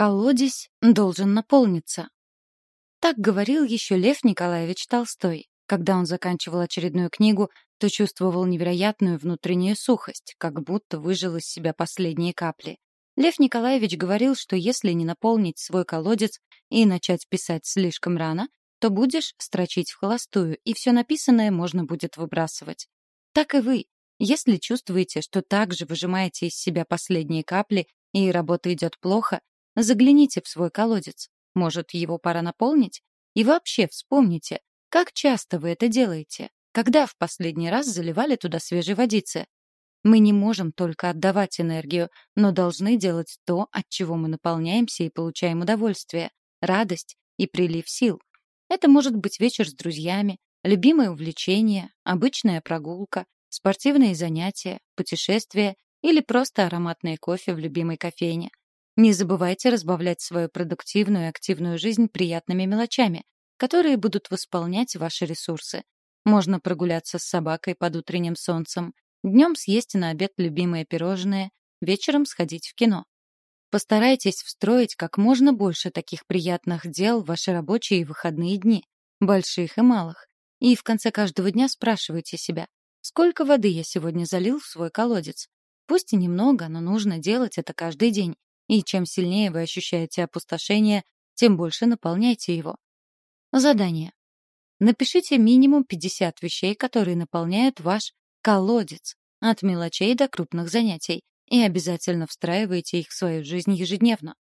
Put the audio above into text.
Колодец должен наполниться. Так говорил еще Лев Николаевич Толстой. Когда он заканчивал очередную книгу, то чувствовал невероятную внутреннюю сухость, как будто выжил из себя последние капли. Лев Николаевич говорил, что если не наполнить свой колодец и начать писать слишком рано, то будешь строчить в холостую, и все написанное можно будет выбрасывать. Так и вы. Если чувствуете, что также выжимаете из себя последние капли и работа идет плохо, Загляните в свой колодец. Может, его пора наполнить? И вообще вспомните, как часто вы это делаете? Когда в последний раз заливали туда свежей водицы? Мы не можем только отдавать энергию, но должны делать то, от чего мы наполняемся и получаем удовольствие, радость и прилив сил. Это может быть вечер с друзьями, любимое увлечение, обычная прогулка, спортивные занятия, путешествия или просто ароматный кофе в любимой кофейне. Не забывайте разбавлять свою продуктивную и активную жизнь приятными мелочами, которые будут восполнять ваши ресурсы. Можно прогуляться с собакой под утренним солнцем, днем съесть на обед любимые пирожные, вечером сходить в кино. Постарайтесь встроить как можно больше таких приятных дел в ваши рабочие и выходные дни, больших и малых. И в конце каждого дня спрашивайте себя, сколько воды я сегодня залил в свой колодец. Пусть и немного, но нужно делать это каждый день. И чем сильнее вы ощущаете опустошение, тем больше наполняйте его. Задание. Напишите минимум 50 вещей, которые наполняют ваш колодец, от мелочей до крупных занятий, и обязательно встраивайте их в свою жизнь ежедневно.